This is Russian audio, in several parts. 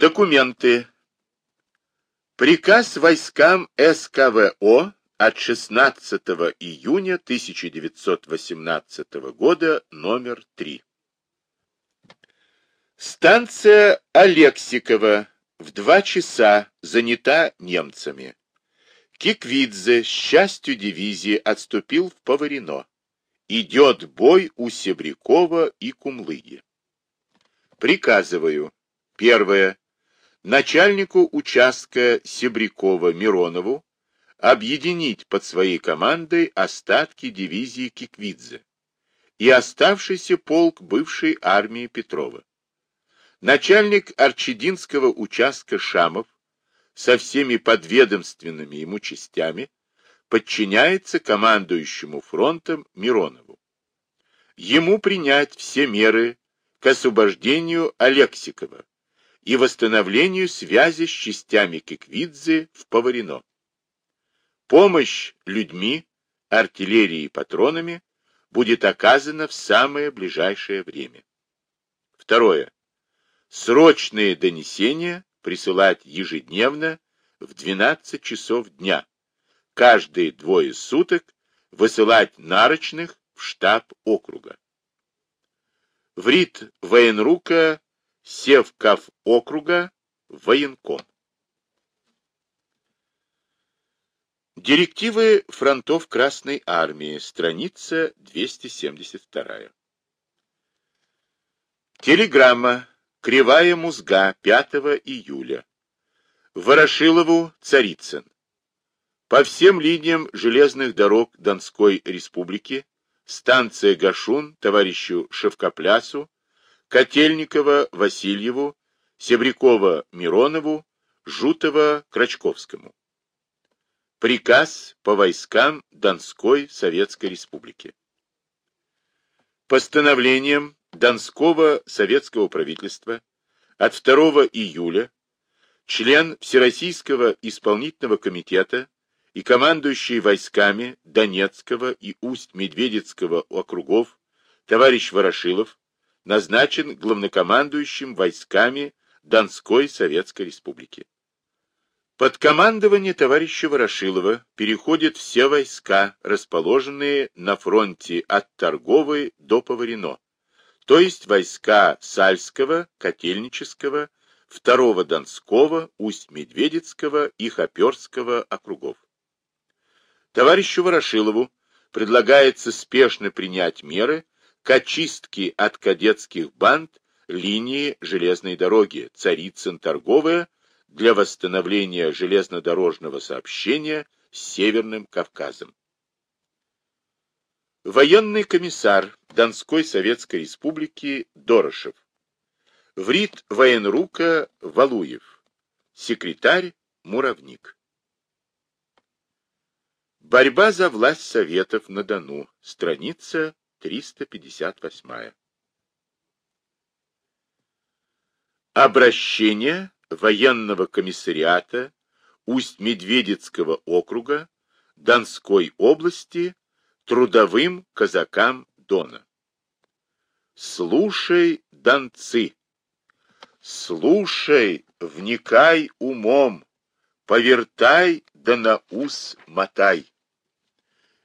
Документы. Приказ войскам СКВО от 16 июня 1918 года номер 3. Станция Алексикова в два часа занята немцами. Киквидзе с частью дивизии отступил в Поварино. Идет бой у Себрякова и Кумлыги. Приказываю. Первое. Начальнику участка Себрякова Миронову объединить под своей командой остатки дивизии Киквидзе и оставшийся полк бывшей армии Петрова. Начальник Арчединского участка Шамов со всеми подведомственными ему частями подчиняется командующему фронтом Миронову. Ему принять все меры к освобождению Алексикова и восстановлению связи с частями Киквидзе в Поварино. Помощь людьми, артиллерией и патронами будет оказана в самое ближайшее время. Второе. Срочные донесения присылать ежедневно в 12 часов дня, каждые двое суток высылать нарочных в штаб округа. Врит военрука Севкав округа военком. Директивы фронтов Красной Армии, страница 272. Телеграмма Кривая Музга 5 июля. Ворошилову, Царицын. По всем линиям железных дорог Донской Республики, станция Гашун, товарищу Шевкоплясу, Котельникова Васильеву, Себрякова Миронову, Жутова Крачковскому. Приказ по войскам Донской Советской Республики. Постановлением Донского Советского правительства от 2 июля член Всероссийского исполнительного комитета и командующий войсками Донецкого и Усть-Медведецкого округов товарищ Ворошилов назначен главнокомандующим войсками Донской Советской Республики. Под командование товарища Ворошилова переходят все войска, расположенные на фронте от Торговой до Поварино, то есть войска Сальского, Котельнического, Второго Донского, Усть-Медведецкого и Хоперского округов. Товарищу Ворошилову предлагается спешно принять меры к очистке от кадетских банд линии железной дороги Царицын-Торговая для восстановления железнодорожного сообщения с Северным Кавказом. Военный комиссар Донской Советской Республики Дорошев. Врит военрука Валуев. Секретарь Муравник. Борьба за власть Советов на Дону. Страница 358. Обращение военного комиссариата Усть-Медведецкого округа Донской области трудовым казакам Дона. Слушай, донцы, слушай, вникай умом, повертай да на ус мотай.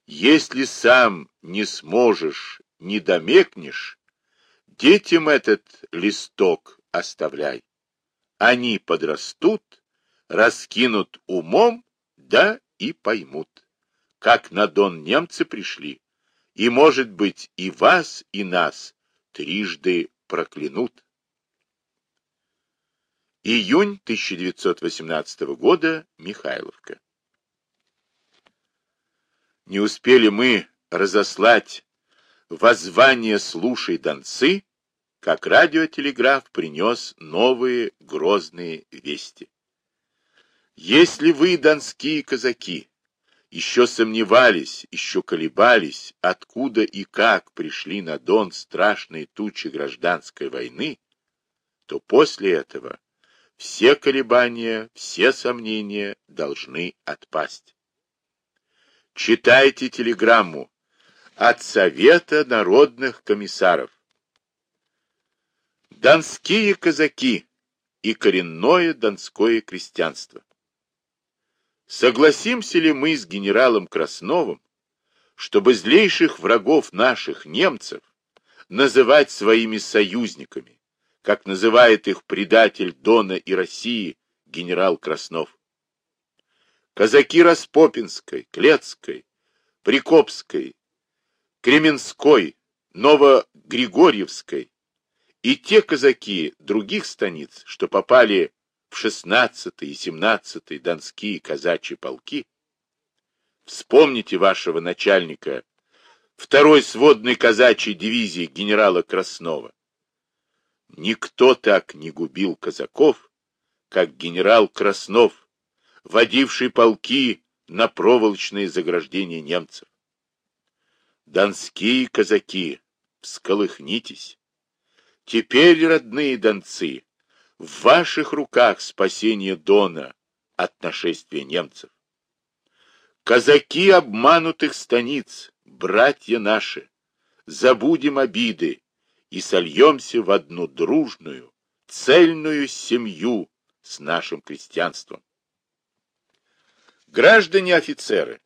Если сам не сможешь, не домекнешь, детям этот листок оставляй. Они подрастут, раскинут умом, да и поймут, как на Дон немцы пришли, и, может быть, и вас, и нас трижды проклянут. Июнь 1918 года, Михайловка. Не успели мы разослать воззвание «Слушай, донцы», как радиотелеграф принес новые грозные вести. Если вы, донские казаки, еще сомневались, еще колебались, откуда и как пришли на Дон страшные тучи гражданской войны, то после этого все колебания, все сомнения должны отпасть. Читайте телеграмму от Совета народных комиссаров. Донские казаки и коренное донское крестьянство. Согласимся ли мы с генералом Красновым, чтобы злейших врагов наших, немцев, называть своими союзниками, как называет их предатель Дона и России генерал Краснов? Казаки Распопинской, Клецкой, Прикопской, Кременской, Новогригорьевской и те казаки других станиц, что попали в 16 и 17 донские казачьи полки, вспомните вашего начальника второй сводной казачьей дивизии генерала Краснова. Никто так не губил казаков, как генерал Краснов, водивший полки на проволочные заграждения немцев. Донские казаки, всколыхнитесь! Теперь, родные донцы, в ваших руках спасение Дона от нашествия немцев. Казаки обманутых станиц, братья наши, забудем обиды и сольемся в одну дружную, цельную семью с нашим крестьянством. Граждане офицеры,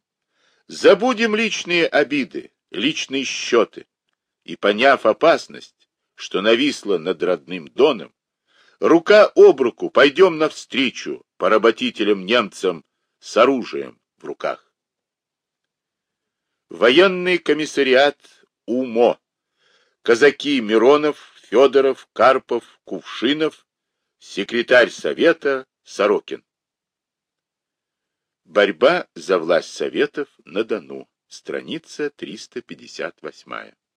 забудем личные обиды, личные счеты и, поняв опасность, что нависла над родным Доном, рука об руку пойдем навстречу поработителям-немцам с оружием в руках. Военный комиссариат УМО. Казаки Миронов, Федоров, Карпов, Кувшинов, секретарь Совета Сорокин. Борьба за власть Советов на Дону. Страница 358.